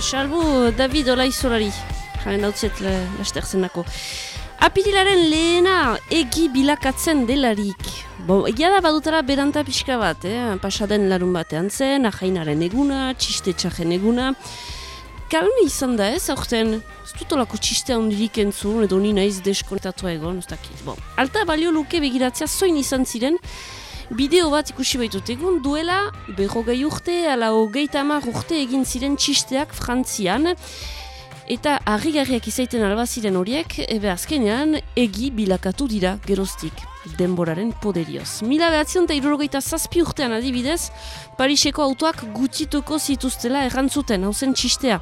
salbu David Olaizolari. Jaren dautziet laster zenako. Apirilaren lehena egi bilakatzen delarik. Bo, egia da badutara beranta pixka bat, eh? pasaden larun batean zen, ahainaren eguna, txiste txajen eguna. Kalme izan da ez, aurten, ez dut olako txiste handirik entzun, edo ni naiz deskonektatu egon, ez dakit. Bo, alta balio luke begiratzea zoin izan ziren, bideo bat ikusi baitut. Egun, duela berrogei urte, ala hogeita hamar urte egin ziren txisteak frantzian, eta harri-garriak izaiten albaziren horiek, ebe azkenean, egi bilakatu dira geroztik denboraren poderioz. Mila behatzion eta irurogeita zazpi urtean adibidez, Pariseko autoak gutxituko zituztela errantzuten, hauzen txistea,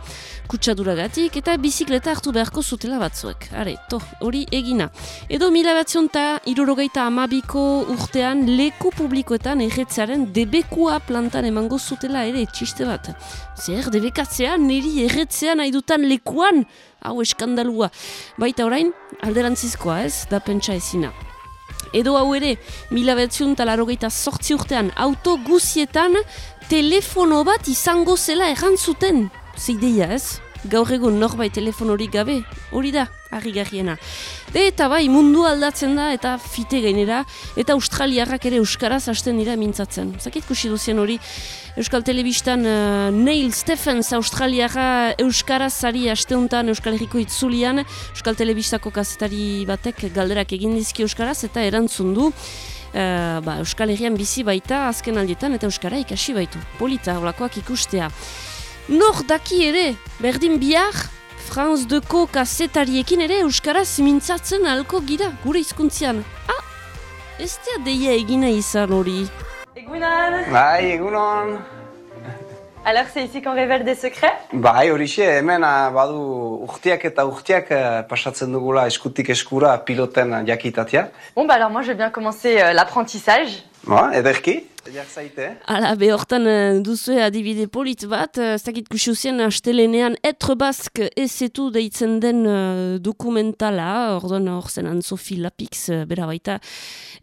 kutsaduragatik eta bizikleta hartu beharko zutela batzuek. Are, to, hori egina. Edo mila behatzion eta irurogeita amabiko urtean leku publikoetan erretzearen debekua plantan emango zutela ere txiste bat. Zer, debekatzea, niri erretzea nahi dutan lekuan, hau eskandalua. Baita orain, alderantzizkoa ez, da pentsa ezina. Edo hau ere, mila betziun talarrogeita sortzi urtean, auto guzietan telefono bat izango zela errantzuten. Zeideia ez? Gaur egun norbait telefonorik gabe, hori da, harri garriena. Eta bai, mundu aldatzen da eta fite gainera, eta australiarrak ere euskaraz hasten dira mintzatzen. Zakit kusi duzien hori, Euskal Telebistan uh, Neil Stephens Australiara Euskaraz zari asteuntan Euskal Herriko itzulian Euskal Telebistako kazetari batek galderak egin dizki Euskaraz eta erantzun du uh, ba, Euskal Herrian bizi baita azken aldietan eta Euskara ikasi baitu. Polita, olakoak ikustea. Nor daki ere, berdin bihar, Franz Deko kazetariekin ere Euskaraz mintzatzen alko gira, gure hizkuntzian. Ah, ez da deia egina izan hori. Egunan Bai, egunon. Alors c'est ici qu'on révèle des secrets Bai, horixe, hemen ah, badu urtiak eta urtiak eh, pasatzen dugula eskutik eskura piloten jakitatia. Bon bah alors moi je vais bien commencer euh, l'apprentissage. Ba, ederki, ediak zaite. Hala, behortan eh, duzue adibide polit bat, eh, ez dakit kusiuzien astelenean etre bask ezetu deitzen den uh, dokumentala, orduan hor Sofi Lapix, uh, bera baita,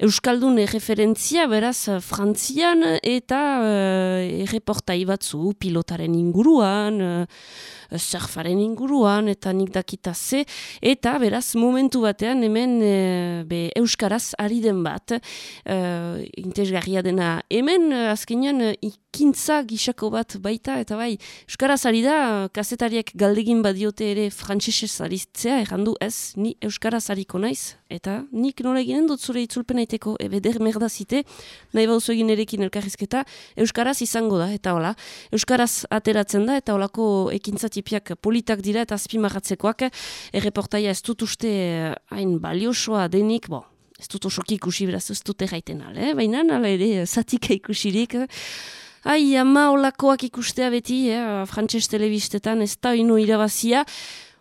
Euskaldun referentzia, beraz, uh, frantzian, eta uh, erreportai batzu, pilotaren inguruan, uh, surfaren inguruan, eta nik dakita ze, eta beraz, momentu batean, hemen uh, be, Euskaraz ari den bat, uh, interesgarria dena hemen azkenean uh, ikintza gisako bat baita eta bai Euskaraz ari da kazetariak galdegin badiote ere frantsesez aritzea errandu ez ni Euskaraz ariko naiz eta nik nola eginen dut zure itzulpen aiteko ebe merdazite nahi bauzu egin erekin elkarrizketa Euskaraz izango da eta hola Euskaraz ateratzen da eta holako ekintzatipiak politak dira eta azpimarratzekoak erreportaia ez dut uste hain baliosoa denik bo ez dut osoki ikusi beraz ez dut erraiten ale, eh? baina ala ere zatika ikusirik. Ai, ama olakoak ikustea beti, eh? frantxez telebistetan ez da ino irabazia,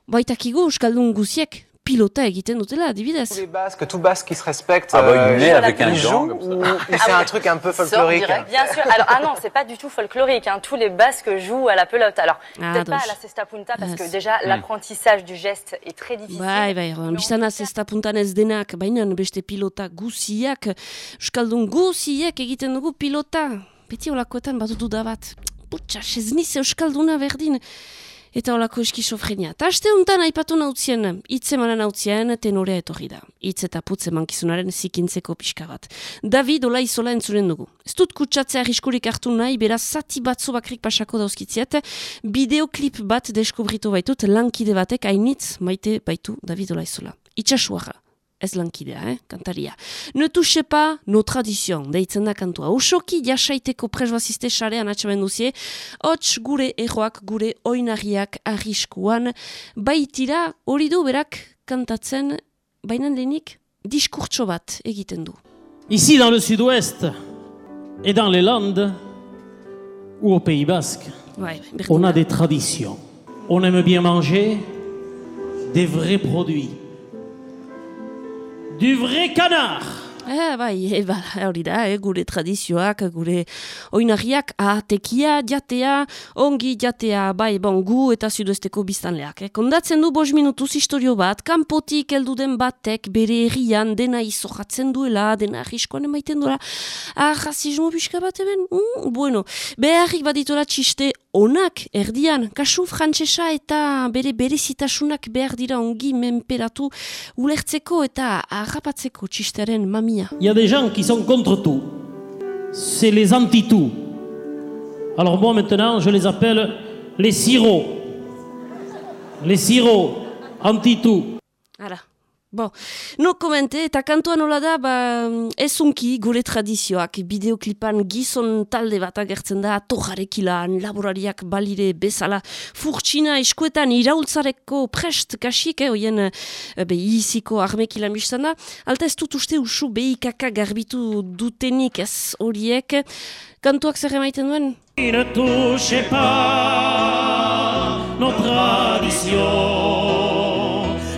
baitakigu Euskaldun guziek pilota egiten dutela, adibidez. Tous les Basques, tout Basque qui se respecte, Ah bah, il euh, avec un joue ou, ou c'est un truc un peu folklorique Bien sûr. Alors ah non, c'est pas du tout folklorique. Hein. Tous les Basques jouent à la pelote. Alors Ah, peut-être pas à la cesta punta parce que Yes. déjà l'apprentissage du geste est très difficile. Bai, bai, bizana zesta puntan ez denak, baina beste pilota guziak, Euskaldun guziek egiten dugu pilota. Beti olakoetan bat duda bat. Putsa, ez niz Euskalduna berdin. Eta olako eskizofrenia. Ta aste honetan aipatu nautzien, hitz emanan nautzien, tenorea etorri da. Hitz eta putz emankizunaren zikintzeko pixka bat. David ola izola entzuren dugu. Ez dut kutsatzea arriskurik hartu nahi, beraz zati batzu bakrik pasako dauzkitziet, bideoklip bat deskubritu baitut lankide batek hainitz maite baitu David ola izola. Itxasuara. Ez lankidea, eh? kantaria. Ne touche pas no tradizion, deitzen da kantua. Osoki jasaiteko presbaziste sarean atxaben duzie, hots gure erroak, gure oinarriak arriskuan, baitira hori du berak kantatzen, baina lehenik diskurtso bat egiten du. Ici dans le sud-ouest et dans les Landes ou au Pays Basque, berdina. on a des traditions. On aime bien manger des vrais produits. Du vrai canard. Eh, bai, e, ba, hori da, eh, gure tradizioak, gure oinarriak, atekia, jatea, ongi jatea, bai, bon, gu eta sudesteko biztanleak. Eh. Kondatzen du bos minutuz historio bat, kanpotik heldu den batek bere herrian dena izojatzen duela, dena arriskoan emaiten duela, ah, rasismo pixka bat eben, mm, bueno, beharrik baditola txiste onak erdian, kasu frantsesa eta bere berezitasunak behar dira ongi menperatu ulertzeko eta harrapatzeko txisteren mamia. Il y a des gens qui sont contre tout. C'est les anti-tout. Alors moi maintenant, je les appelle les sirops. Les sirops, anti-tout. Bo, no komente, eta kantuan nola da, ba, ezunki gure tradizioak, bideoklipan gizon talde bat agertzen da, tojarekilan, laborariak balire bezala, furtsina eskuetan iraultzareko prest kasik, eh, oien be, iziko armekilan biztan da, alta ez dut uste usu behikaka garbitu dutenik ez horiek, kantuak zer emaiten duen? Ne touche pas nos traditions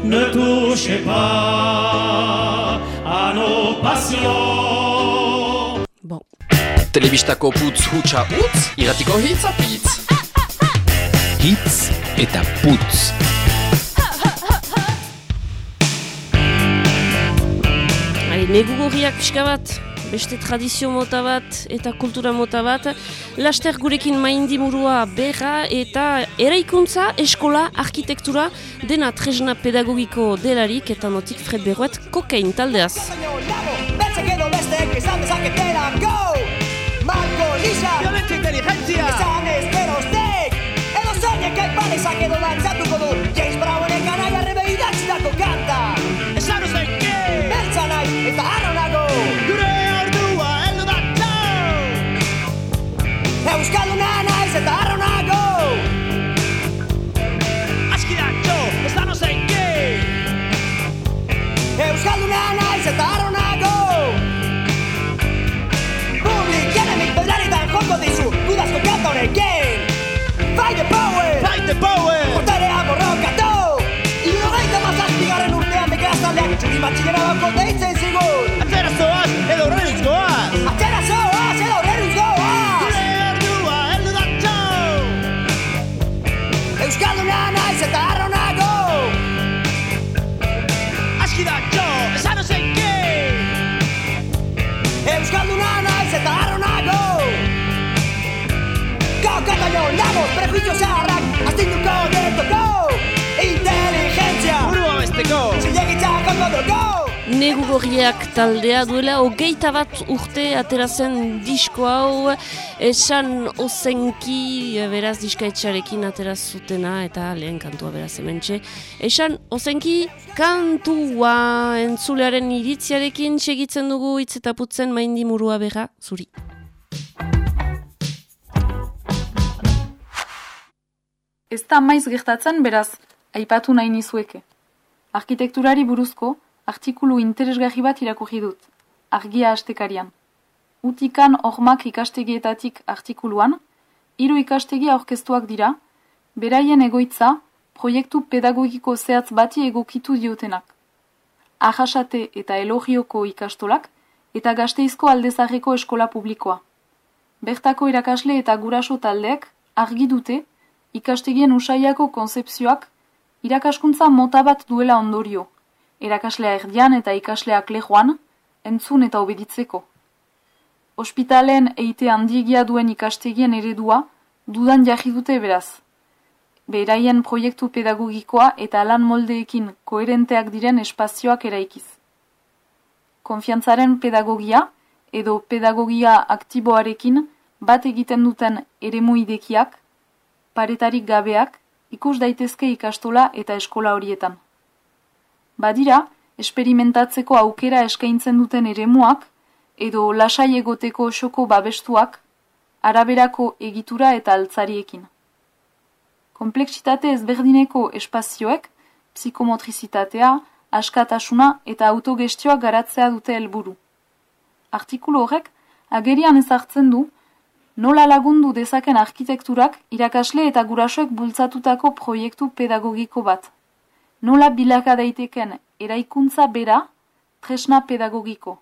ne touchez pas à nos passions. Bon. Telebistako putz hutsa utz, iratiko hitz apitz. Hitz eta putz. Negu gorriak pixka bat beste tradizio mota bat eta kultura mota bat. Laster gurekin maindimurua berra eta eraikuntza, eskola, arkitektura, dena tresna pedagogiko delarik eta notik Fred Berroet kokain taldeaz. り間違いなこと Negu gorriak taldea duela hogeita bat urte aterazen disko hau. Esan ozenki beraz diskaetxarekin ateraz zutena eta lehen kantua beraz hementxe esan ozenki kantua entzulearen iritziarekin segitzen dugu hitz eta putzen maindi murua beha zuri. Ez da maiz gertatzen beraz aipatu nahi nizueke. Arkitekturari buruzko artikulu interesgarri bat irakurri dut, argia astekarian. Utikan ormak ikastegietatik artikuluan, hiru ikastegi aurkeztuak dira, beraien egoitza proiektu pedagogiko zehatz bati egokitu diotenak. Ahasate eta elogioko ikastolak eta gazteizko aldezarreko eskola publikoa. Bertako irakasle eta guraso taldeek argi dute ikastegien usaiako konzepzioak irakaskuntza mota bat duela ondorio, erakaslea erdian eta ikasleak lehoan, entzun eta obeditzeko. Hospitalen eite handigia duen ikastegien eredua, dudan jarri dute beraz. Beraien proiektu pedagogikoa eta lan moldeekin koherenteak diren espazioak eraikiz. Konfiantzaren pedagogia edo pedagogia aktiboarekin bat egiten duten eremu idekiak, paretarik gabeak, ikus daitezke ikastola eta eskola horietan. Badira, esperimentatzeko aukera eskaintzen duten eremuak, edo lasai egoteko xoko babestuak, araberako egitura eta altzariekin. Kompleksitate ezberdineko espazioek, psikomotrizitatea, askatasuna eta autogestioa garatzea dute helburu. Artikulu horrek, agerian ezartzen du, nola lagundu dezaken arkitekturak irakasle eta gurasoek bultzatutako proiektu pedagogiko bat nola bilaka daiteken eraikuntza bera tresna pedagogiko.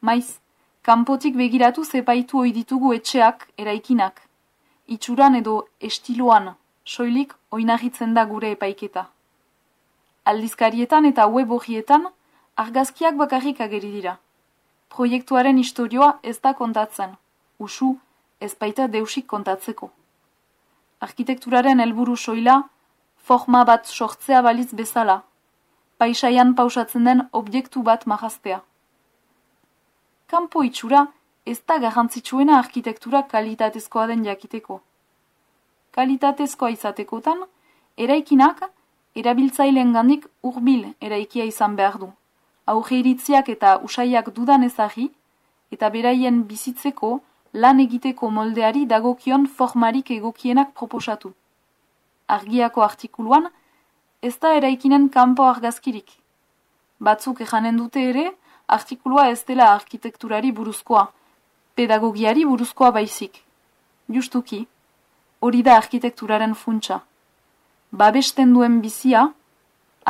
Maiz, kanpotik begiratu zepaitu ohi ditugu etxeak eraikinak. Itxuran edo estiloan, soilik oinahitzen da gure epaiketa. Aldizkarietan eta web horietan, argazkiak bakarrik ageri dira. Proiektuaren istorioa ez da kontatzen, usu ez baita deusik kontatzeko. arkitekturaren helburu soila, forma bat sortzea baliz bezala, paisaian pausatzen den objektu bat mahaztea. Kampo itxura ez da garrantzitsuena arkitektura kalitatezkoa den jakiteko. Kalitatezkoa izatekotan, eraikinak erabiltzaileen gandik urbil eraikia izan behar du. Auge iritziak eta usaiak dudan ezagi, eta beraien bizitzeko lan egiteko moldeari dagokion formarik egokienak proposatu. Argiako artikuluan, ez da eraikinen kanpo argazkirik. Batzuk ejanen dute ere, artikulua ez dela arkitekturari buruzkoa, pedagogiari buruzkoa baizik. Justuki, hori da arkitekturaren funtsa. Babesten duen bizia,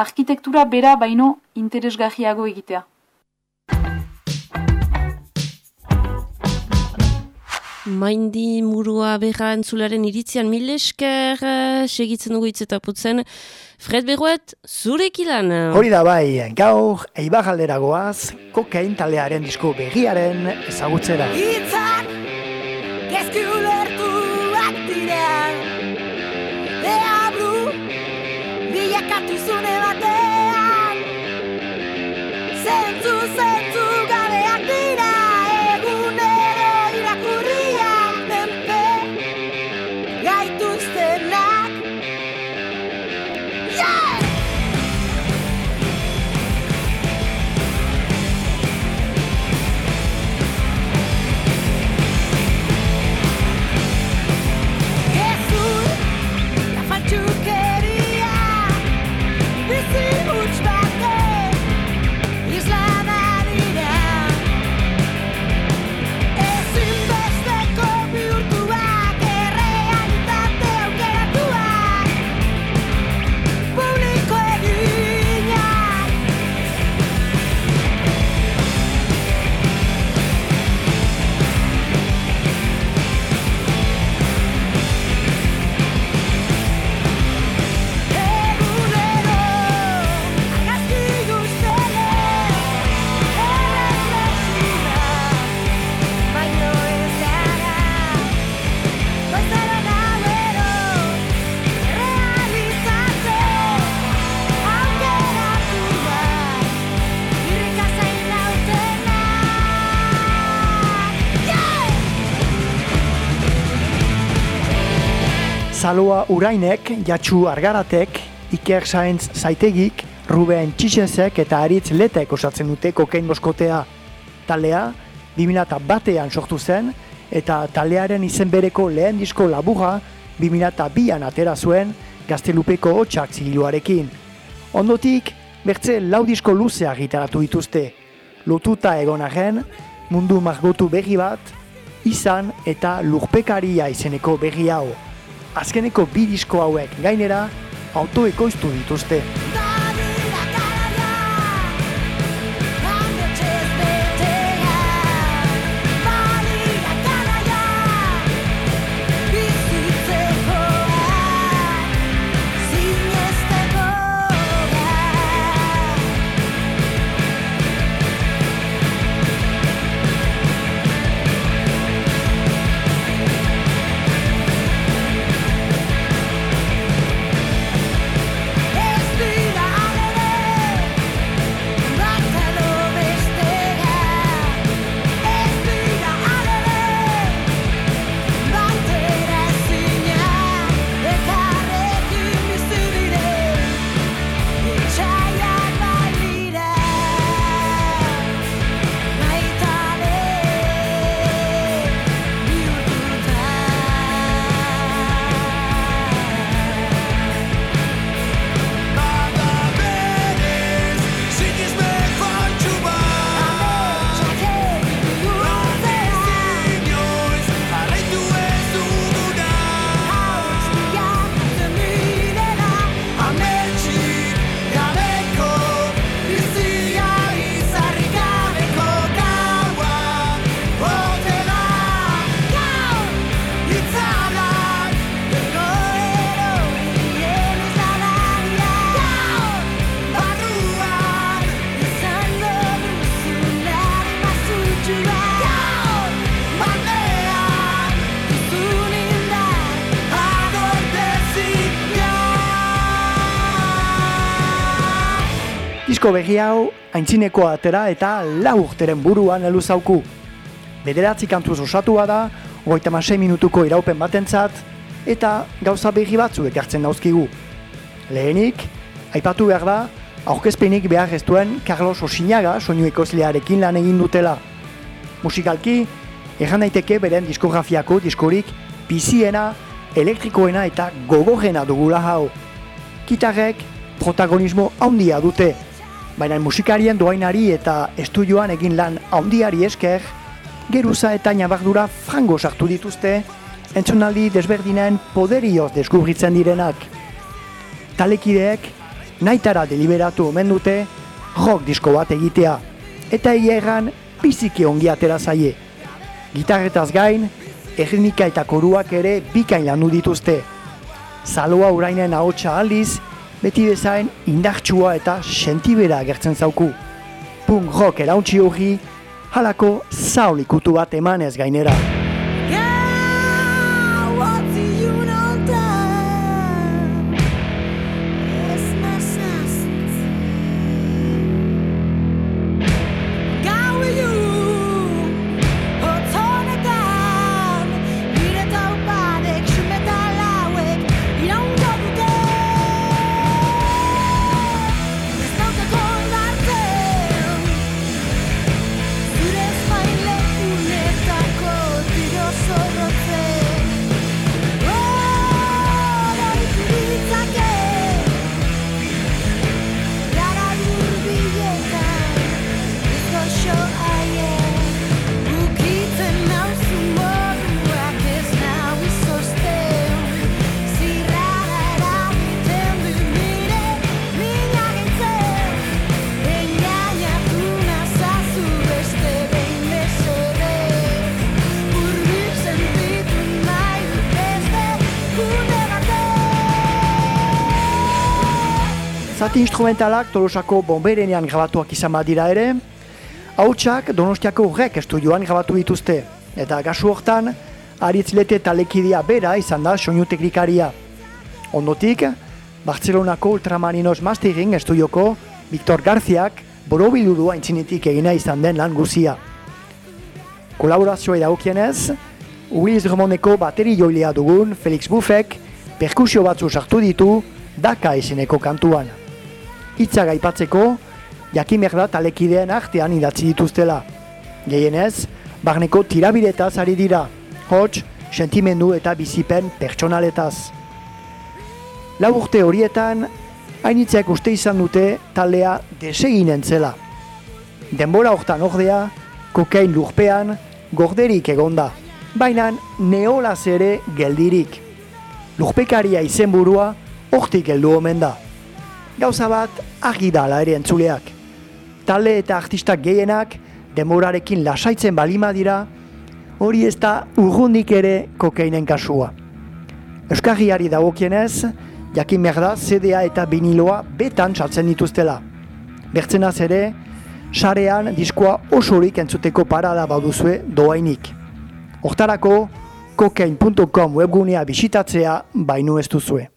arkitektura bera baino interesgarriago egitea. Maindi murua beha entzularen iritzian mil esker eh, segitzen dugu putzen. Fred Beruet, zurek ilan. Hori da bai, gaur eibar goaz, kokain talearen disko begiaren ezagutzera. Itzak, Zaloa urainek, jatxu argaratek, Iker Sainz Zaitegik, Ruben Txixezek eta Aritz Letek osatzen dute kokain boskotea. Talea, 2000 batean sortu zen, eta talearen izen bereko lehen disko laburra 2002an atera zuen gaztelupeko hotxak zigiluarekin. Ondotik, bertze lau disko luzea gitaratu dituzte. Lotuta egon arren, mundu margotu berri bat, izan eta lurpekaria izeneko berri hau. Azkeneko bi disko hauek gainera, autoekoiztu dituzte. Disko berri hau aintzineko atera eta lau urteren buruan helu zauku. Bederatzi kantuz osatua da, hogeita minutuko iraupen batentzat, eta gauza berri batzu ekartzen dauzkigu. Lehenik, aipatu behar da, aurkezpenik behar ez duen Carlos Osinaga soinu ekoslearekin lan egin dutela. Musikalki, erran daiteke beren diskografiako diskorik biziena, elektrikoena eta gogorrena dugula hau. Kitarrek protagonismo handia dute, baina musikarien doainari eta estudioan egin lan handiari esker, geruza eta nabardura frango sartu dituzte, entzunaldi desberdinen poderioz deskubritzen direnak. Talekideek naitara deliberatu omen dute rock disko bat egitea, eta egia erran biziki ongi atera zaie. Gitarretaz gain, erritmika eta koruak ere bikain landu dituzte. Zaloa urainen ahotsa aldiz, beti bezain indartsua eta sentibera agertzen zauku. Punk rock erauntzi hori, halako zaul ikutu bat emanez gainera. Zati instrumentalak Tolosako bomberenean grabatuak izan badira ere, hautsak Donostiako rek estudioan grabatu dituzte, eta gasu hortan, Aritzlete talekidia bera izan da soinu teknikaria. Ondotik, Bartzelonako Ultramarinos Mastering estudioko Victor Garziak borobildu du aintzinetik egina izan den lan guzia. Kolaborazioa dagokienez, Willis Drummondeko bateri joilea dugun Felix Buffek perkusio batzu sartu ditu Daka izeneko kantuan. Hitzak aipatzeko, jakimer da talekideen artean idatzi dituztela. Gehienez, barneko tirabiretaz ari dira, hots, sentimendu eta bizipen pertsonaletaz. Lau urte horietan, hainitzek uste izan dute taldea deseginen zela. Denbora hortan ordea, kokain lurpean, gorderik egonda, baina neolaz ere geldirik. Lurpekaria izenburua hortik heldu omen da. Gauza bat argi da ala ere entzuleak. Talde eta artistak gehienak denborarekin lasaitzen balima dira, hori ez da urrundik ere kokainen kasua. Euskarriari dagokienez, jakin behar da CDA eta biniloa betan saltzen dituztela. Bertzenaz ere, sarean diskoa osorik entzuteko parada baduzue doainik. Hortarako, kokain.com webgunea bisitatzea bainu ez duzue.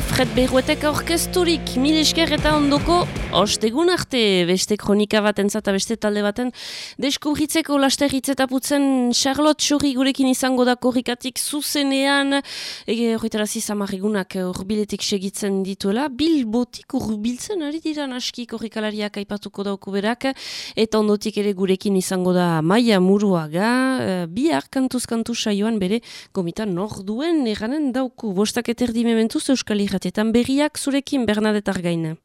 Fred Berruetek aurkezturik mil esker eta ondoko ostegun arte. Beste kronika baten zata beste talde baten deskubritzeko laster hitzetaputzen Charlotte Chorri gurekin izango da korrikatik zuzenean. Ege horretarazi zamarrigunak urbiletik segitzen dituela. Bilbotik urbiltzen ari dira naski korrikalariak aipatuko dauko berak. Eta ondotik ere gurekin izango da Maia Muruaga. Eh, bihar kantuz kantu saioan bere gomitan nor duen eranen dauku. Bostak eterdi mementuz Euskal Irratietan berriak zurekin Bernadette Argaina.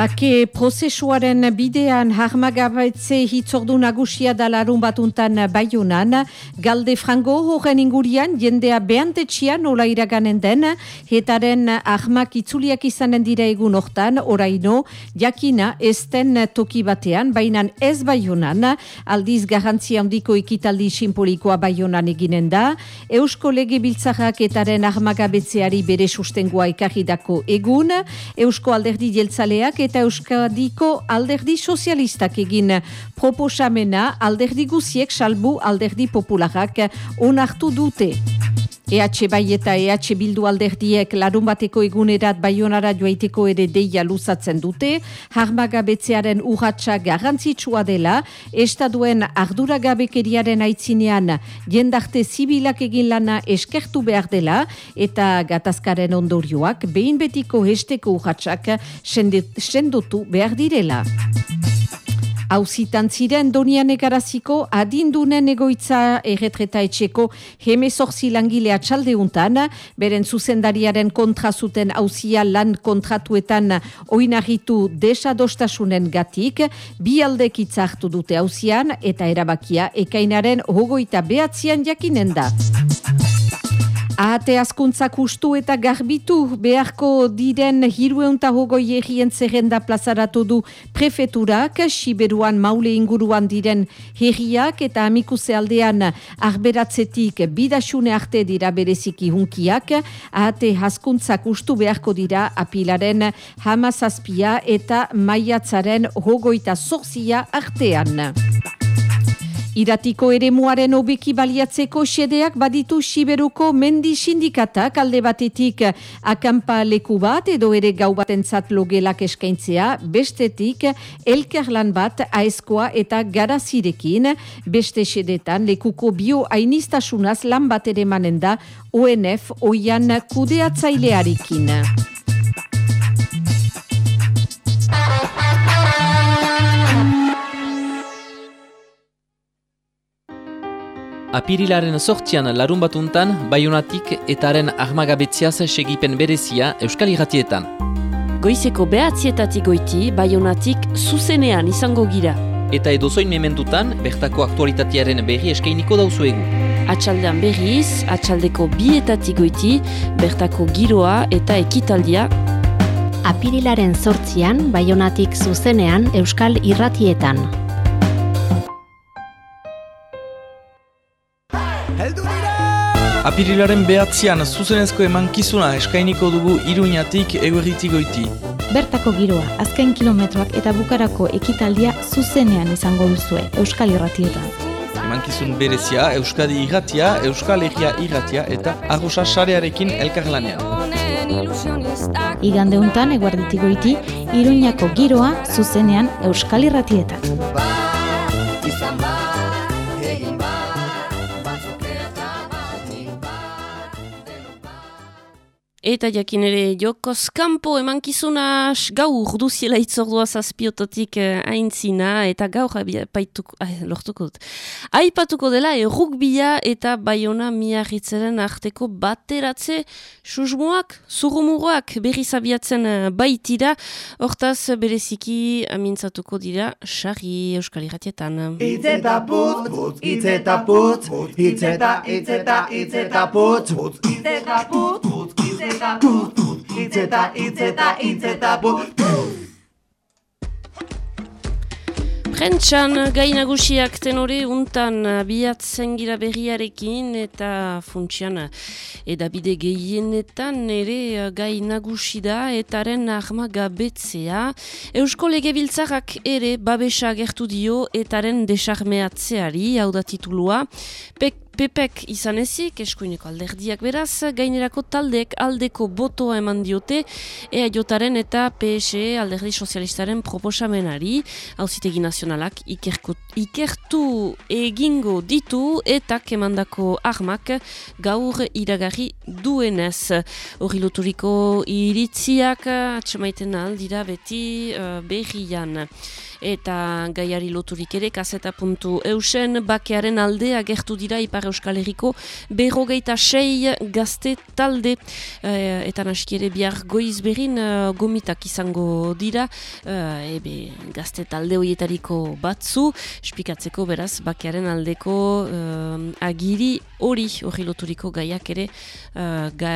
Bake prozesuaren bidean harmagabaitze hitzordu nagusia da larun batuntan baiunan, galde frango horren ingurian jendea behantetxian nola iraganen den, hetaren ahmak itzuliak izanen dira egun hortan, oraino, jakina ezten toki batean, bainan ez baiunan, aldiz garantzia handiko ekitaldi simbolikoa baiunan eginen da, Eusko lege biltzarrak etaren ahmagabetzeari bere sustengoa ekarridako egun, Eusko alderdi jeltzaleak eta Euskadiko alderdi sozialistak egin proposamena alderdi guziek salbu alderdi popularak onartu dute. EH bai eta EH bildu alderdiek larun bateko egunerat baionara joaiteko ere deia luzatzen dute, harmagabetzearen urratsa garrantzitsua dela, estaduen arduragabekeriaren aitzinean jendarte zibilak egin lana eskertu behar dela, eta gatazkaren ondorioak behin betiko hesteko urratsak sendotu behar direla. Hauzitan ziren donian egaraziko adindunen egoitza erretreta etxeko hemezorzi langilea txaldeuntan, beren zuzendariaren kontra zuten hauzia lan kontratuetan oinarritu desadostasunen gatik, bi aldek hartu dute hauzian eta erabakia ekainaren hogoita behatzian jakinen da. Ahate askuntzak ustu eta garbitu beharko diren hirueunta hogoi egien zerrenda plazaratu du prefeturak, Siberuan maule inguruan diren herriak eta amikuse aldean arberatzetik bidasune arte dira bereziki hunkiak, ahate askuntzak ustu beharko dira apilaren hamazazpia eta maiatzaren hogoita zorzia artean. Iratiko ere muaren obeki baliatzeko xedeak baditu Siberuko mendi sindikatak alde batetik akampa leku bat edo ere gau batentzat logelak eskaintzea, bestetik elkarlan bat aezkoa eta garazirekin, beste xedetan lekuko bio ainistasunaz lan bat ere manen da ONF oian kudeatzailearekin. Apirilaren sortzian larun batuntan, Baionatik etaren armagabetziaz segipen berezia Euskal Iratietan. Goizeko behatzietatik goiti, Baionatik zuzenean izango gira. Eta edozoin mementutan, bertako aktualitatearen berri eskainiko dauzuegu. Atxaldean berriz, atxaldeko bietatik goiti, bertako giroa eta ekitaldia. Apirilaren sortzian, Baionatik zuzenean Euskal Irratietan. Apirilaren behatzean zuzenezko emankizuna eskainiko dugu iruñatik eguerritik goiti. Bertako giroa, azken kilometroak eta bukarako ekitaldia zuzenean izango duzue Euskal Irratietan. Emankizun berezia, Euskadi irratia, Euskal Herria irratia eta arrosa sarearekin elkarlanean. Igande untan eguerditik goiti, iruñako giroa zuzenean Euskal Irratietan. Eta jakin ere jokoz kanpo emankizuna gaur duziela itzordua zazpiototik eh, aintzina eta gaur aipatuko, eh, lortuko dut. Aipatuko dela errukbia eta baiona miarritzaren arteko bateratze susmoak, zurumuroak berri zabiatzen eh, baitira, hortaz bereziki amintzatuko dira sarri euskal irratietan. Itzeta putz, putz, itzeta putz, itzeta, itzeta, itzeta putz, putz, itzeta putz, putz, itzeta itzeta, itzeta, itzeta putz, Prentxan gai nagusiak tenore untan abiatzen gira berriarekin eta funtsian edabide gehienetan ere gai nagusi da etaren armaga betzea. Eusko legebiltzarrak ere babesa gertu dio etaren desarmeatzeari, hau da titulua, Pek pepek izan ezik, eskuineko alderdiak beraz, gainerako taldeek aldeko botoa eman diote, EAJaren eta PSE alderdi sozialistaren proposamenari, hauzitegi nazionalak ikerko, ikertu egingo ditu eta kemandako armak gaur iragarri duenez. Horri loturiko iritziak atxemaiten aldira beti uh, berrian eta gaiari loturik ere kaseta puntu eusen bakearen alde agertu dira Ipar Euskal Herriko berrogeita sei gazte talde. E, eta naski ere bihar goiz berin uh, gomitak izango dira. Uh, ebe gazte talde horietariko batzu espikatzeko beraz bakearen aldeko uh, agiri hori hori loturiko gaiak ere uh, ga,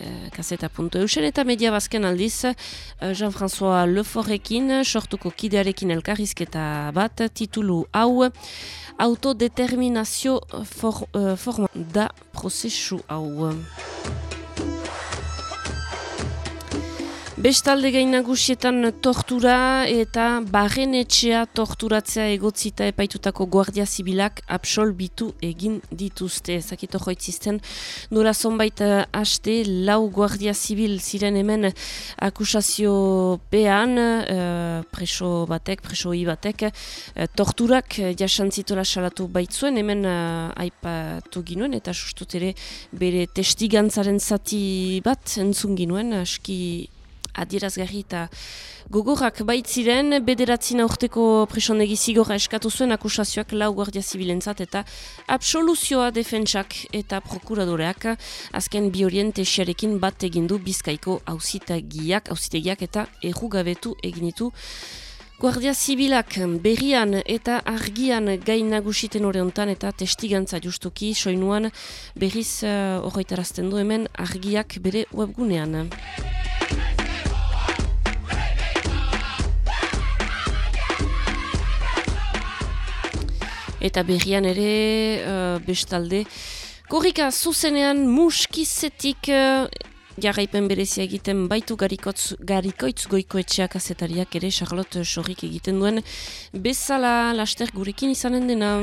uh, kaseta puntu eusen eta media bazken aldiz uh, Jean-François Leforrekin sortuko kidearekin elkarrizketa bat titulu hau autodeterminazio for, uh, forma da prozesu hau. Bestalde gain nagusietan tortura eta barren etxea torturatzea egotzita epaitutako guardia zibilak absolbitu egin dituzte. Zakito joitzizten nola zonbait haste lau guardia zibil ziren hemen akusazio pean uh, preso batek, preso batek uh, torturak jasantzitola salatu baitzuen hemen uh, aipatu ginuen eta sustut ere bere testigantzaren zati bat entzun ginuen aski adierazgarri eta gogorrak baitziren bederatzina urteko presondegi zigorra eskatu zuen akusazioak lau guardia zibilentzat eta absoluzioa defentsak eta prokuradoreak azken bi horien tesiarekin bat egindu bizkaiko hausitegiak, hausitegiak eta errugabetu eginitu Guardia Zibilak berrian eta argian gain nagusiten horreontan eta testigantza justuki soinuan berriz horretarazten uh, du hemen argiak bere webgunean. Eta berrian ere uh, bestalde. Korrika zuzenean muskizetik uh, jarraipen berezia egiten baitu garikotz, garikoitz goiko etxeak azetariak ere Charlotte Sorrik egiten duen bezala laster gurekin izanen dena.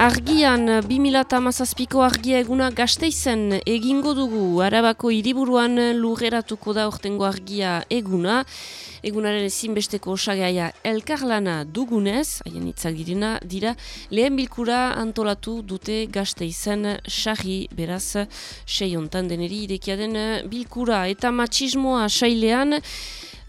Argian, 2008ko argia eguna gazteizen egingo dugu. Arabako hiriburuan lurreratuko da ortengo argia eguna. Egunaren ezinbesteko osagaia elkarlana dugunez, haien hitzak dira, lehen bilkura antolatu dute gazteizen sarri beraz seiontan deneri irekiaden bilkura. Eta matxismoa sailean,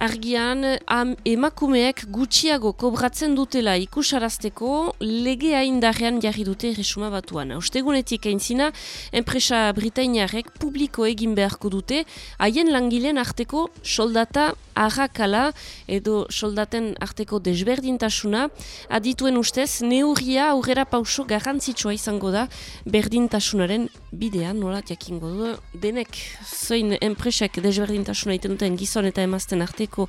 argian am, emakumeek gutxiago kobratzen dutela ikusarazteko legea indarrean jarri dute resuma batuan. Ostegunetik aintzina, enpresa britainiarek publiko egin beharko dute, haien langileen arteko soldata arrakala edo soldaten arteko desberdintasuna, adituen ustez, neurria aurrera pauso garrantzitsua izango da berdintasunaren bidean, nola jakingo du, denek zoin enpresak desberdintasuna iten duten gizon eta emazten arteko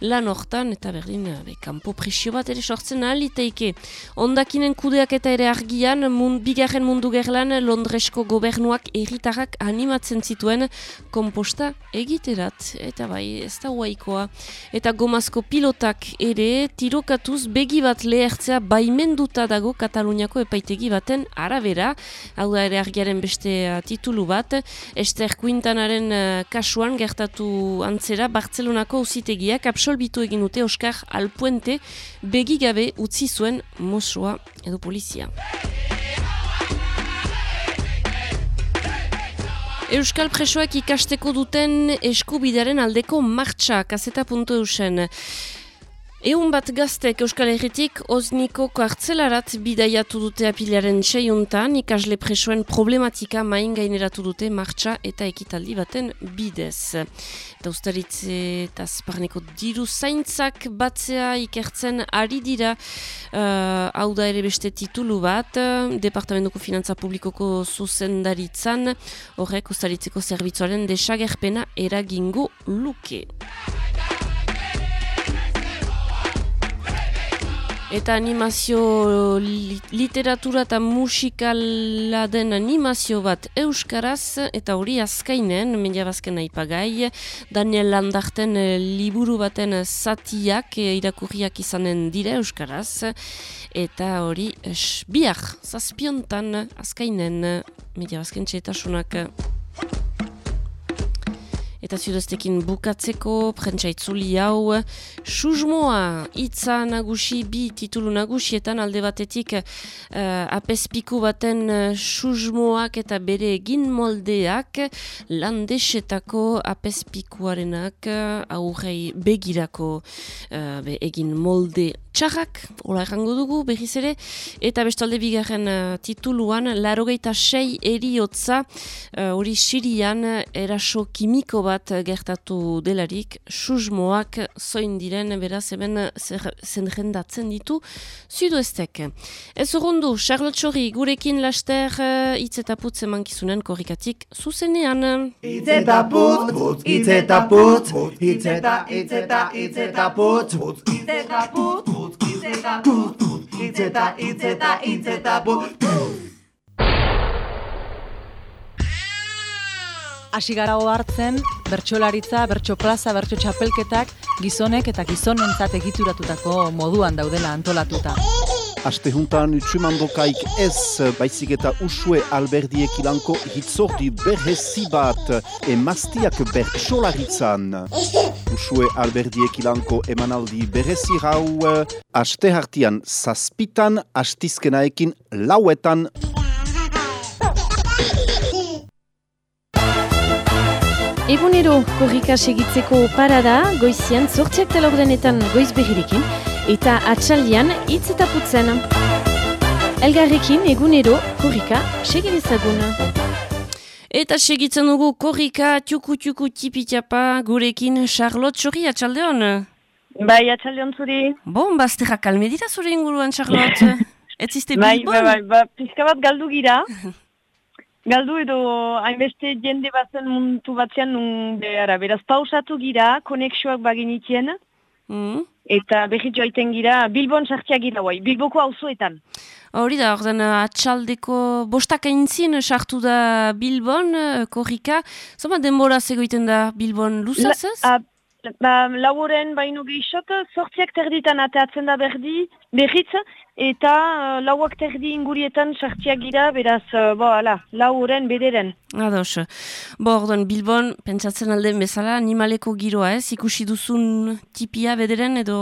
lan hortan, eta berdin, be, kanpo presio bat ere sortzen aliteike. Ondakinen kudeak eta ere argian, mund, bigarren mundu gerlan Londresko gobernuak erritarrak animatzen zituen komposta egiterat, eta bai, ez da huaikoa. Eta gomazko pilotak ere, tirokatuz begi bat lehertzea baimenduta dago Kataluniako epaitegi baten arabera, hau da ere argiaren beste uh, titulu bat, Ester Quintanaren uh, kasuan gertatu antzera, Bartzelonako uzitegiak absolbitu egin dute Oskar Alpuente begigabe utzi zuen Mossoa edo polizia. Euskal presoak ikasteko duten eskubidaren aldeko martxa, kaseta puntu eusen. Eun bat gaztek Euskal Herritik ozniko kartzelarat bidaiatu dute apilaren seiuntan, ikasle presoen problematika main gaineratu dute martxa eta ekitaldi baten bidez. Eta ustaritze eta zparneko diru zaintzak batzea ikertzen ari dira, uh, hau da ere beste titulu bat, Departamentuko Finantza Publikoko zuzendaritzan, horrek ustaritzeko zerbitzuaren desagerpena eragingo luke. Eta animazio li, literatura eta musikala den animazio bat euskaraz eta hori azkainen, mila bazken aipagai, Daniel Landarten eh, liburu baten zatiak eh, irakurriak izanen dire euskaraz eta hori es, biak, zazpiontan azkainen, mila bazken txetasunak. Eta zudeztekin bukatzeko, prentsaitzuli hau, susmoa, itza nagusi, bi titulu nagusietan alde batetik uh, apespiku baten uh, susmoak eta bere egin moldeak, landesetako apespikuarenak uh, aurrei begirako uh, be, egin molde txarrak, hola errango dugu berriz ere, eta bestalde bigarren uh, tituluan, larogeita sei eriotza, hori uh, sirian eraso kimiko bat gertatu delarik, susmoak zoin diren beraz hemen zenrendatzen ditu zuduestek. Ez urrundu, Charlotte Chori gurekin laster hitz eta putz emankizunen korrikatik zuzenean. Hitz eta putz, hitz eta putz, hitz eta, hitz eta, hitz eta putz, hitz eta putz, hitz eta putz, hitz eta, hitz eta, hitz eta putz. hasi gara hartzen bertsolaritza, bertso plaza, bertso txapelketak gizonek eta gizonentzat egituratutako moduan daudela antolatuta. Aste juntan utsumandokaik ez, baizik eta usue alberdiek ilanko hitzordi berhezi bat emaztiak bertsolaritzan. Usue alberdiek ilanko emanaldi berhezi rau, aste hartian zazpitan, astizkenaekin lauetan. Egunero korrika segitzeko parada, goizian zortziak talordenetan goiz behirikin, eta atxaldian hitz eta putzen. Elgarrekin egunero korrika segidezagun. Eta segitzen dugu korrika txuku-txuku tipi-tiapa gurekin Charlotte Txori atxaldeon. Bai, atxaldeon zuri. Bon, bazterra kalme dira zure inguruan, Charlotte. Ez ziste bai, bai, bai, ba, pizka bat galdu gira. Galdu edo hainbeste jende batzen muntu batzean nun behara. Beraz, pausatu gira, konexioak baginitien. Mm. Eta berri joaiten gira, Bilbon sartzea gira guai, Bilboko auzoetan. Hori da, ordan atxaldeko bostak aintzin sartu da Bilbon, eh, korrika. Zoma denbora zegoiten da Bilbon luzaz ez? Ba, lauren baino gehixot, sortziak terditan ateatzen da berdi, berriz, eta uh, lauak terdi ingurietan sartziak gira, beraz, uh, bo, ala, lauren bederen. Ados. Bo, ordan Bilbon, pentsatzen alden bezala, animaleko giroa ez? Ikusi duzun tipia bederen edo...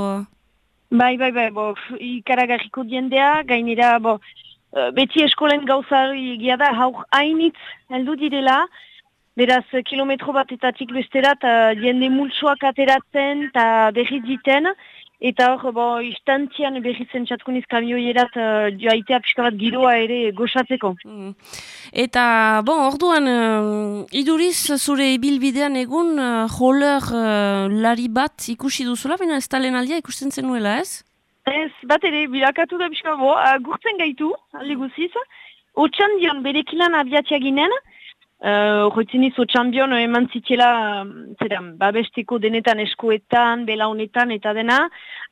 Bai, bai, bai, bo, ikaragarriko diendea, gainera, bo, uh, beti eskolen gauzari egia da, haur hainitz heldu direla, beraz, kilometro bat eta bestera, eta jende multsoak ateratzen, eta berriz diten, eta hor, bo, istantzian berriz zentzatkunez kamioierat uh, joaitea pixka bat giroa ere goxatzeko. Eta, bon, orduan, uh, iduriz zure ibilbidean egun uh, roller uh, lari bat ikusi duzula, baina ez talen aldia ikusten zenuela ez? Ez, bat ere, bilakatu da pixka bo, uh, gurtzen gaitu, alde guziz, otxan dion berekilan abiatia ginen, Horretzen uh, izo txambion eman zitela zera, babesteko denetan eskoetan, belaunetan eta dena,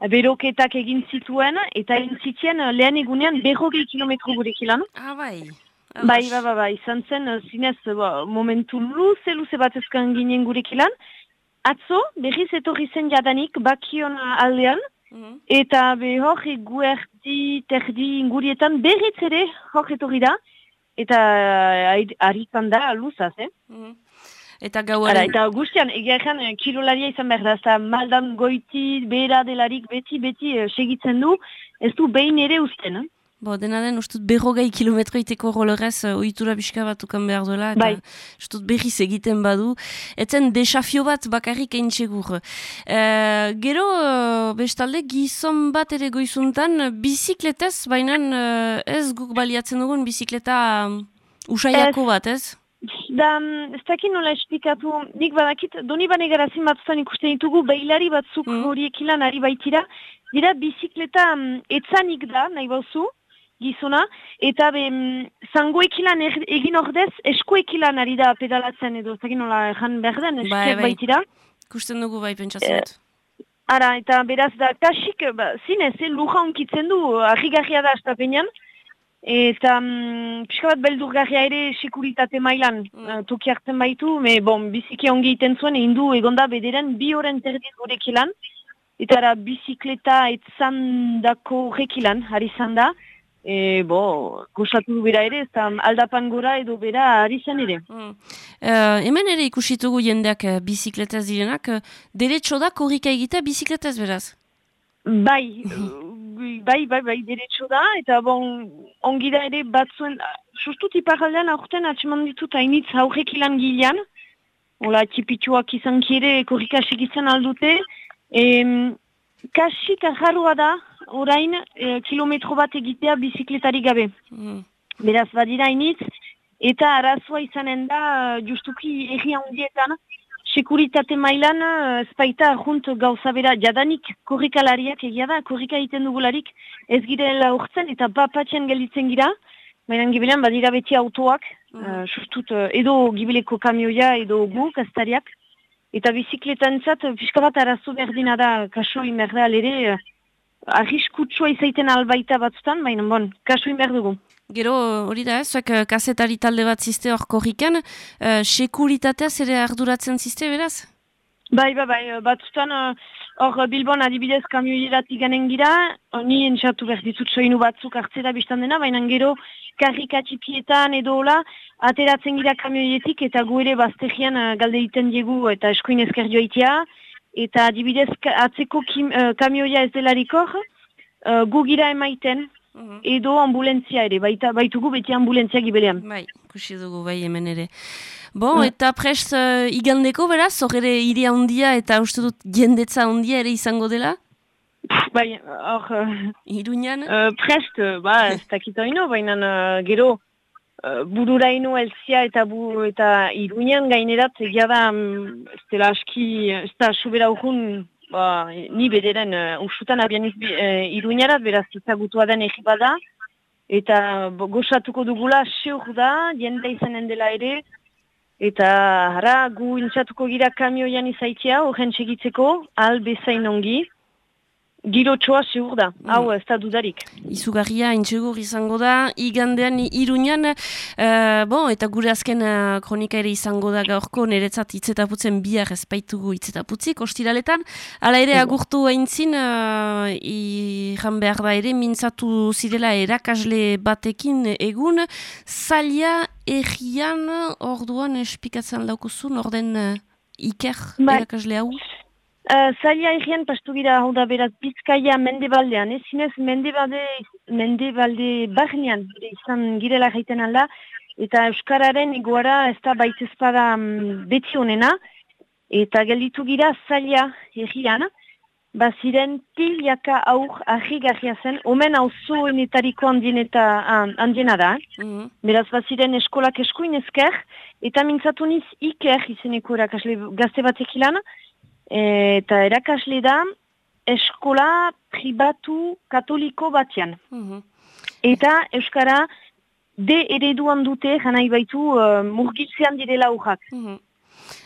beroketak egin zituen eta egin zituen lehen egunean berrogei kilometro gurekilan. Ah, bai. Bai, bai, bai, bai, izan zen, zinez, ba, momentu luze, luze bat ezkan ginen gurekilan. Atzo, berriz etorri zen jadanik, bakion aldean, eta be hor, guerdi, terdi ingurietan berriz ere hor etorri da, eta harrikan da luzaz, eh? Eta gauaren... Ara, eta guztian, egia ezan, kirolaria izan behar da, eta maldan goiti, bera delarik, beti, beti eh, segitzen du, ez du behin ere usten, eh? Bo, dena den, ustut berrogei kilometro iteko rolorez, uh, ohitura pixka bat ukan behar duela, eta Bai. ustut berriz egiten badu. Etzen desafio bat bakarrik egin txegur. Uh, gero, uh, bestalde, gizon bat ere goizuntan, bizikletez, baina uh, ez guk baliatzen dugun bizikleta um, usaiako bat, ez? Da, mm, ez dakit nola esplikatu, nik badakit, doni bane garazin batzutan ikusten ditugu, behilari batzuk horiek ilan ari baitira, dira bizikleta mm, etzanik da, nahi bauzu, gizona, eta be, mm, zangoekilan er, egin ordez, eskuekilan ari da pedalatzen edo, ez nola jan behar den, Bai, eskiak bai. baitira. Ikusten dugu bai pentsatzen dut. Ara, eta beraz da, kasik, ba, zinez, eh, luja onkitzen du, ahigarria da astapenean, eta mm, pixka bat beldurgarria ere sekuritate mailan mm. toki hartzen baitu, me, bon, biziki ongi iten zuen, egin du egonda bederen bi horren terdiz gurekilan, eta ara bizikleta etzandako rekilan, ari zanda, e, bo, gozatu du bera ere, eta aldapan gora edo bera ari zen ere. Uh, hemen ere ikusitugu jendeak uh, bizikletaz direnak, uh, derecho da korrika egitea bizikletaz beraz? Bai, bai, bai, bai, derecho da, eta bon, ongi da ere batzuen, sustut iparaldean aurten atseman ditut hainitz haurrek ilan gilean, hola, txipituak izan kire korrika segitzen aldute, em, kasik da, orain, e, kilometro bat egitea bizikletari gabe. Beraz, badira hainitz, eta arazoa izanen da, eh, justuki erri handietan, sekuritate mailan eh, ez baita junt gauza bera jadanik korrikalariak egia da, korrika egiten dugularik ez girela urtzen eta bapatzen gelditzen gira, baina gibilean badira beti autoak, eh, sustut eh, edo gibileko kamioia edo gu, kastariak, eta bizikletan zat, pixka bat arazo berdina da, kaso inberdea ere, eh, arriskutsua izaiten albaita batzutan, baina bon, kaso inber dugu. Gero hori da, zuek eh, kazetari talde bat ziste hor korrikan, uh, sekuritateaz ere arduratzen ziste beraz? Bai, bai, bai, eh, batzutan eh, hor Bilbon adibidez kamioieratik ganen gira, ni entxatu behar ditut soinu batzuk hartzera biztan dena, baina gero karrikatxipietan edo hola, ateratzen gira kamioietik eta gu ere baztegian uh, galde egiten diegu eta eskuin ezker joaitia, eta adibidez atzeko kim, uh, kamioia ez delarikor, uh, gu gira emaiten, edo ambulentzia ere, baita, baitugu beti ambulentzia gibelean. Bai, ikusi dugu bai hemen ere. Bon, eta prest uh, igandeko beraz, hor ere iria handia eta uste dut jendetza handia ere izango dela? Bai, hor... Uh, Iruñan? Uh, prest, ba, ez dakit oino, baina uh, gero bururaino elzia eta bu, eta iruñan gainerat egia da um, ez dela aski, ez da subera urrun ba, ni bederen uh, usutan abian iz, uh, iruñarat beraz izagutua den egi bada. Eta bo, gozatuko dugula seur da, jende izanen dela ere. Eta hara gu intzatuko gira kamioian izaitia horren segitzeko, al bezain ongi Giro txoa seur da, hau ez da dudarik. Izugarria, intsegur izango da, igandean iruñan, uh, bon, eta gure azken uh, kronika ere izango da gaurko, niretzat itzetaputzen bihar ezpaitugu itzetaputzik, ostiraletan, ala ere agurtu aintzin, uh, iran behar da ere, mintzatu zirela erakasle batekin egun, zaila errian, orduan espikatzen laukuzun, orden uh, iker erakasle hau? Uh, Zaila egian pastu gira hau da beraz bizkaia mendebaldean, ez zinez mendebalde, mendebalde barnean izan girela gaiten alda, eta Euskararen egoara ez da baitezpada um, beti honena, eta gelditu gira zaila egian, baziren pilaka aur ahigarria zen, omen hau zoenetariko handieneta handiena da, Mhm. beraz baziren eskolak eskuin ezker, eta mintzatu niz iker izeneko erakasle gazte batek ilan, eta erakasle da eskola pribatu katoliko batean. Mhm. Eta Euskara de ereduan dute, janai baitu, uh, murgitzean direla urrak. Mhm.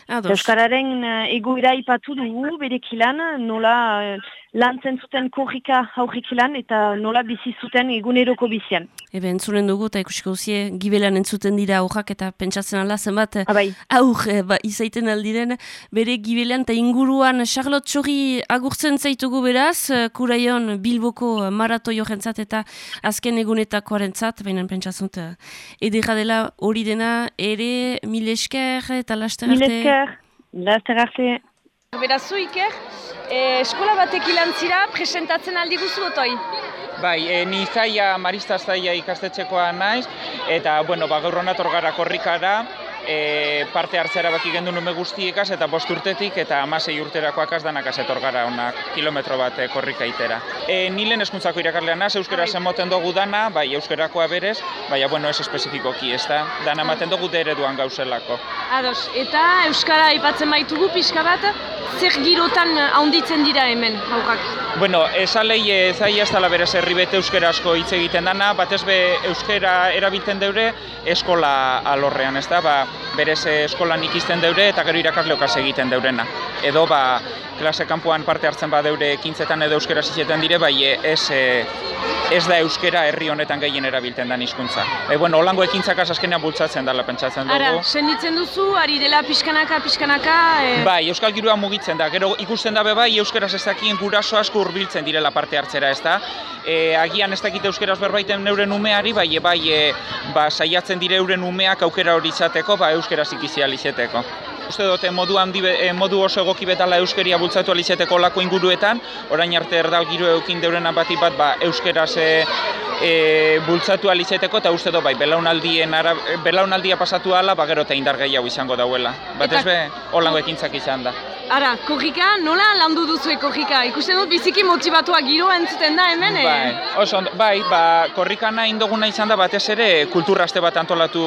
Ados. Euskararen uh, egoera ipatu dugu berekilan, nola uh, lantzen zuten korrika aurrekilan eta nola bizi zuten eguneroko bizian. Ebe, entzunen dugu, eta ikusiko zie, gibelan entzuten dira aurrak eta pentsatzen ala zenbat Abai. aur eh, ba, izaiten aldiren, bere gibelan eta inguruan Charlotte Txori agurtzen zaitugu beraz, eh, kuraion Bilboko marato jorentzat eta azken egunetakoaren zat, baina pentsatzen eh, edera dela hori dena ere mil esker eta laster arte. Laster arte. Beraz, zu Iker, eh, eskola batek ilantzira presentatzen aldi guzu otoi. Bai, e, ni zaia, marista zaia ikastetxekoa naiz, eta, bueno, ba, gaur honator gara korrikara, e, parte hartzera baki gendu nume guztiekaz, eta bost urtetik, eta amasei urterakoak azdanak azetor gara onak kilometro bat e, korrika itera. E, ni lehen eskuntzako irakarlea naz, euskera zemoten dugu dana, bai, euskerakoa berez, baina, bueno, ez espezifikoki, ez da, dana ematen dugu dereduan gauzelako. Ados, eta Euskara aipatzen baitugu pixka bat, zer girotan haunditzen dira hemen, aurrak. Bueno, esalei e, zaila ez dela berez herri bete euskera asko hitz egiten dana, batez be euskera erabiltzen deure eskola alorrean, ez da, ba, berez eh, eskolan ikizten deure eta gero irakasleokaz egiten deurena. Edo, ba, klase kanpoan parte hartzen badeure ekintzetan edo euskera zizeten dire, bai e, ez, e, ez da euskera herri honetan gehien erabiltzen den hizkuntza. E, bueno, holango ekintzak azkenean bultzatzen dela pentsatzen dugu. Ara, senditzen duzu, ari dela pixkanaka, pixkanaka... E... Bai, euskal giroa mugitzen da. Gero ikusten da be bai euskaraz ez dakien guraso asko hurbiltzen direla parte hartzera, ez da? E, agian ez dakite euskaraz berbaiten euren umeari, bai, e, bai, e, ba, saiatzen dire euren umeak aukera hori izateko, ba, euskaraz ikizial izeteko. Uste dute modu, handi, be- e, modu oso egoki betala euskeria bultzatu alizeteko olako inguruetan, orain arte erdal giro eukin deurena bati bat, ba, euskeraz e, e, bultzatu alizeteko, eta uste dut, bai, belaunaldien ara, belaunaldia pasatu ala, ba, gero eta indar gehiago izango dauela. Batez be, holango ekintzak izan da. Ara, korrika, nola landu duzu korrika? Ikusten dut biziki motibatua giroa entzuten da hemen, e? Bai, oso ondo, bai, ba, korrikana indoguna izan da batez ere kulturraste bat antolatu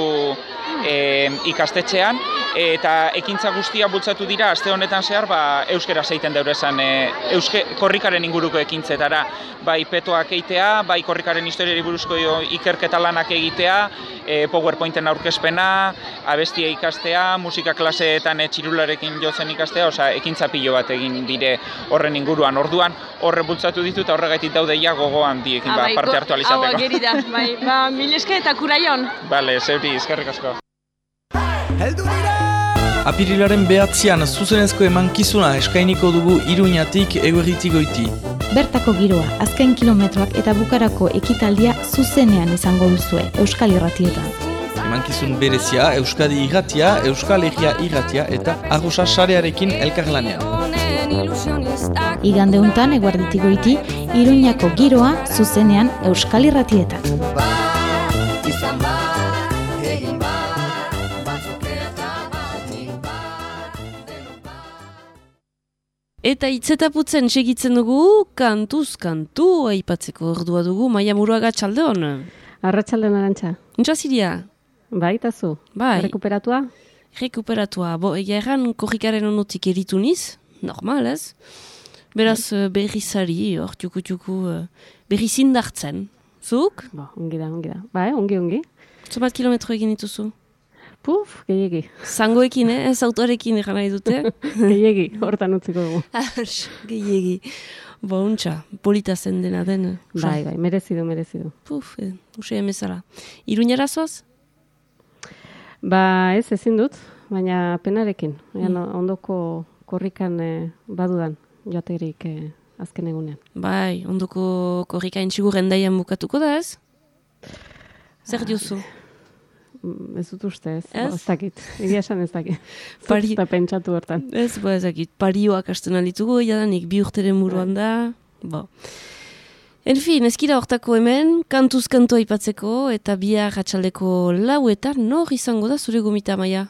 e, ikastetxean eta ekintza guztia bultzatu dira aste honetan zehar ba, euskera zeiten deure esan e, euske, korrikaren inguruko ekintzetara bai petoak eitea, bai korrikaren historiari buruzko ikerketa lanak egitea, e, powerpointen aurkezpena, abestia ikastea, musika klaseetan e, txirularekin jotzen ikastea, osea ekintza pilo bat egin dire horren inguruan. Orduan horre bultzatu ditu eta horregaitik daude ja gogo handiekin Ah, ba, bai, parte hartu Hau alizateko. ageri da, bai, ba, mil eske eta kuraion. Bale, zeuri, eskerrik asko. Apirilaren behatzean zuzenezko emankizuna eskainiko dugu iruñatik eguerritik goiti. Bertako giroa, azken kilometroak eta bukarako ekitaldia zuzenean izango duzue, Euskal Irratietan. Emankizun berezia, Euskadi irratia, Euskal Herria irratia eta arrosa sarearekin elkarlanean. Igande untan eguarditik goiti, Iruñako giroa zuzenean Euskal Irratietan. Eta itzetaputzen segitzen dugu, kantuz kantu aipatzeko ordua dugu, maia muruaga txalde hon. Arratxaldean arantxa. Untsa ziria? Bai, eta zu? Bai. Rekuperatua? Rekuperatua. Bo, egia erran korrikaren onotik eritu niz, normal ez? Beraz, Bai. eh, berrizari, hor txuku txuku, eh, berriz indartzen. Zuk? Bo, ongi da, ongi da. Bai, ongi, ongi. Zobat kilometro egin dituzu? Puf, gehiegi. Zangoekin, eh? ez autorekin egan nahi dute? gehiegi, hortan utziko dugu. Ars, gehiegi. Bo, untxa, polita zen dena den. Bai, bai, merezidu, merezidu. Puf, eh, uxe emezala. Iruñera zoaz? Ba, ez, ezin dut, baina penarekin. Mm. ondoko korrikan eh, badudan joaterik eh, azken egunean. Bai, ondoko korrika intxiguren daian bukatuko da ez? Zer diozu? Mm, Ez dut uste, ez? Ez? Bo, ez dakit, egia esan ez dakit. Pari-. Eta pentsatu hortan. Ez, bo, ezakit, parioak hasten alitugu, jadanik bi urteren muruan da, bo. En fin, ezkira hortako hemen, kantuz kanto aipatzeko, eta bihar atxaldeko lauetan, nor izango da zure gomita maia?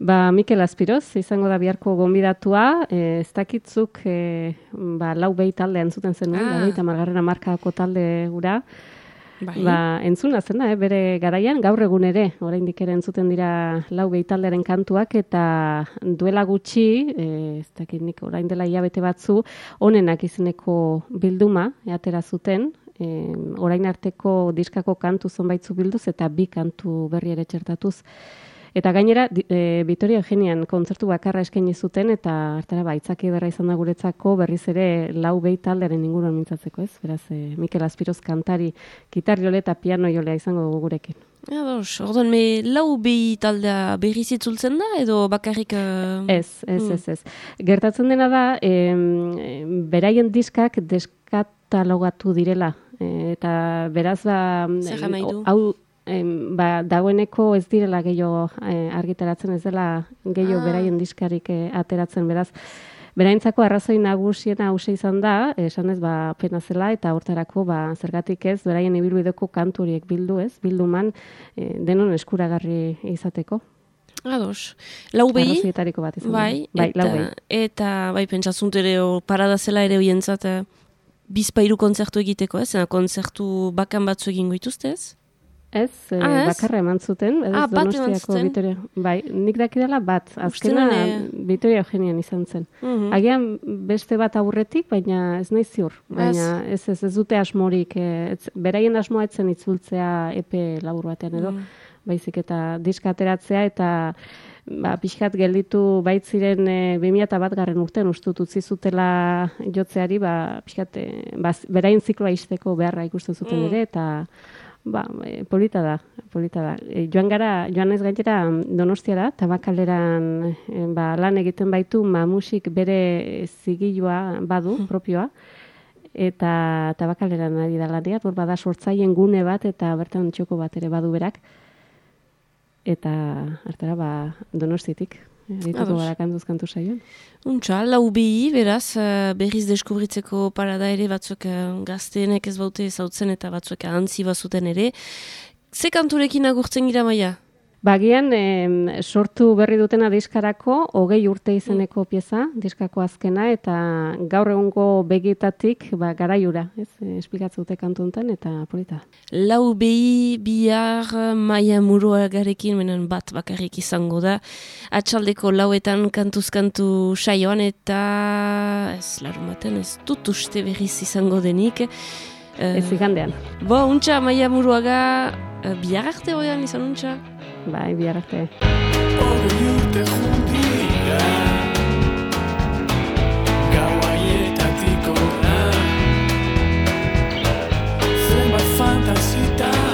Ba, Mikel Aspiroz, izango da biharko gonbidatua, e, ez dakitzuk e, ba, lau behi talde entzuten zenuen, Ah. ah. eta margarren amarkako talde gura. Bai. Ba, entzuna zen da, eh, bere garaian, gaur egun ere, oraindik ere entzuten dira lau behi taldearen kantuak, eta duela gutxi, e, ez dakit nik orain dela hilabete batzu, onenak izeneko bilduma, e, atera zuten, e, orain arteko diskako kantu zonbaitzu bilduz, eta bi kantu berri ere txertatuz. Eta gainera, e, Vitoria Eugenian kontzertu bakarra eskaini zuten, eta hartara ba, itzaki berra izan da guretzako berriz ere lau behi taldearen inguruan mintzatzeko, ez? Beraz, e, Mikel Aspiroz kantari, gitarriole eta piano jolea izango dugu gurekin. Ados, orduan, me lau behi taldea berriz itzultzen da, edo bakarrik... Uh... Ez, ez, Mm. ez, ez. Gertatzen dena da, em, beraien diskak deskatalogatu direla. E, eta beraz, ba, hau, em, ba, dagoeneko ez direla gehiago e, argitaratzen, ez dela gehiago Ah. beraien diskarik e, ateratzen, beraz, Beraintzako arrazoi nagusiena hause izan da, esan ez ba pena zela eta hortarako ba zergatik ez beraien ibilbideko kantu horiek bildu, ez? Bilduman e, denon eskuragarri izateko. Ados. Lau behi? Bat izan. Bai, Bai, eta, lau eta bai, pentsazunt ere, parada zela ere hoientzat eh, bizpairu kontzertu egiteko, ez? Kontzertu bakan batzu egingo ituzte, ez? Ez, eh, Ah, ez? bakarra eman zuten, ez Ah, Donostiako zuten. Vitoria. Bai, nik dakidala bat, azkena nuen, eh, Eugenian izan zen. Mhm. Agian beste bat aurretik, baina ez naiz ziur. Baina ez ez, ez dute asmorik, eh, ez, beraien asmoa etzen itzultzea epe labur batean edo. Mhm. baizik eta diska ateratzea eta ba, pixkat gelditu baitziren e, 2001 garren urtean ustut utzi zutela jotzeari, ba, pixkat e, ba, berain zikloa izteko beharra ikusten zuten Mm. ere, eta ba, e, polita da, polita da. E, joan gara, joan ez gainera donostiara, tabakaleran e, ba, lan egiten baitu mamusik bere zigilua badu, propioa, eta tabakaleran ari da lanean, hor bada sortzaien gune bat, eta bertan txoko bat ere badu berak, eta hartara ba donostitik. Dituko Ados. gara kantuz kantu saioan. Untxa, lau behi, beraz, eh, berriz deskubritzeko parada ere, batzuk eh, gazteenek ez baute ezautzen eta batzuk antzi bazuten ere. Ze kanturekin agurtzen gira maia? Bagian em, sortu berri dutena diskarako hogei urte izeneko pieza, diskako azkena, eta gaur egungo begitatik ba, garaiura, ez, eh, esplikatzen dute kantu honetan, eta polita. Lau behi, bihar, maia muruagarekin, menen bat bakarrik izango da. Atxaldeko lauetan kantuz-kantu saioan eta ez larun baten ez dut uste berriz izango denik. Ez igandean. Bo, untxa, maia muruaga, eh, bihar arte hoian izan untxa? Bai, bihar arte. Gau haietatik hona Zenbat fantasitanez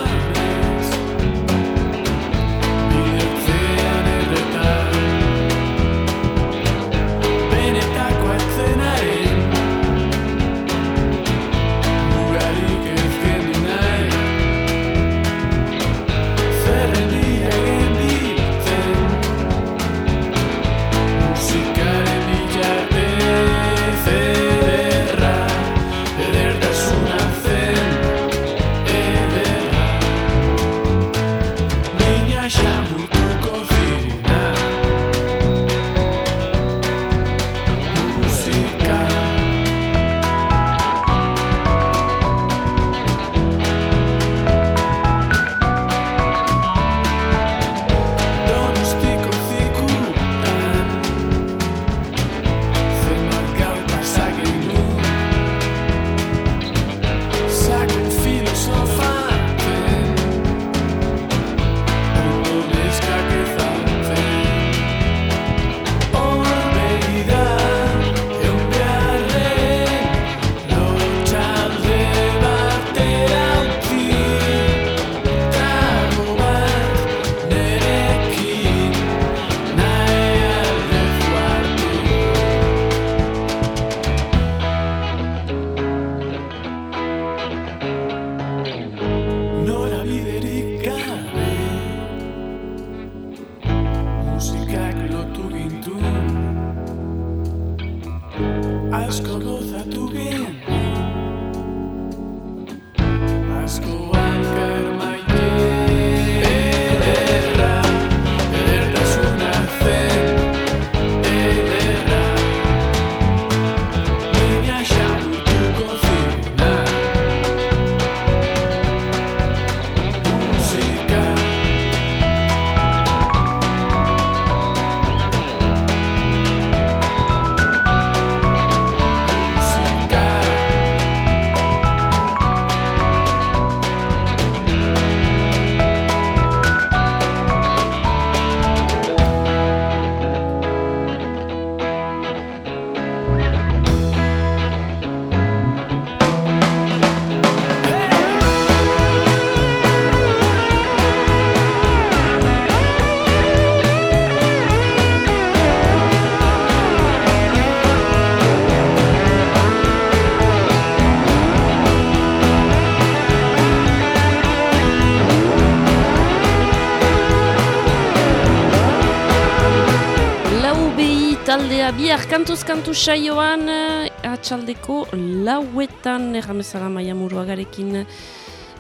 taldea bihar kantuz kantu saioan eh, atxaldeko lauetan erramezara maia muruagarekin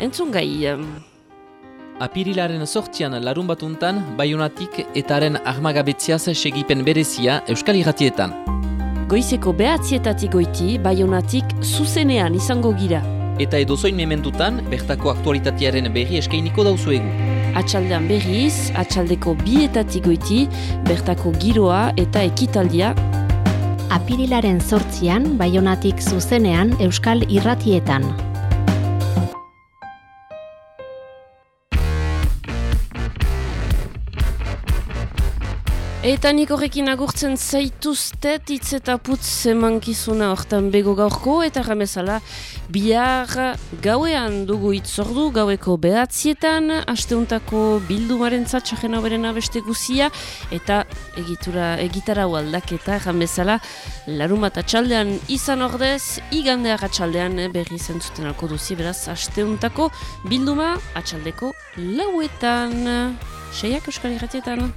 entzun gai. Apirilaren sortzian larun batuntan, Baionatik etaren armagabetziaz segipen berezia Euskal Irratietan. Goizeko behatzietatik goiti, baionatik zuzenean izango gira. Eta edozoin mementutan, bertako aktualitatearen berri eskainiko dauzuegu. Atxaldean berriz, atxaldeko bietatik goiti, bertako giroa eta ekitaldia Apirilaren sortzian, baionatik zuzenean Euskal Irratietan. Eta nik horrekin agurtzen zaituztet hitz eta putz emankizuna hortan bego gaurko eta ramezala bihar gauean dugu itzordu gaueko behatzietan asteuntako bildumaren zatsajen beren abeste guzia eta egitura egitara aldaketa ramezala larun bat atxaldean izan ordez igandea atxaldean berri zentzuten alko duzi beraz asteuntako bilduma atxaldeko lauetan Seiak euskal irratietan.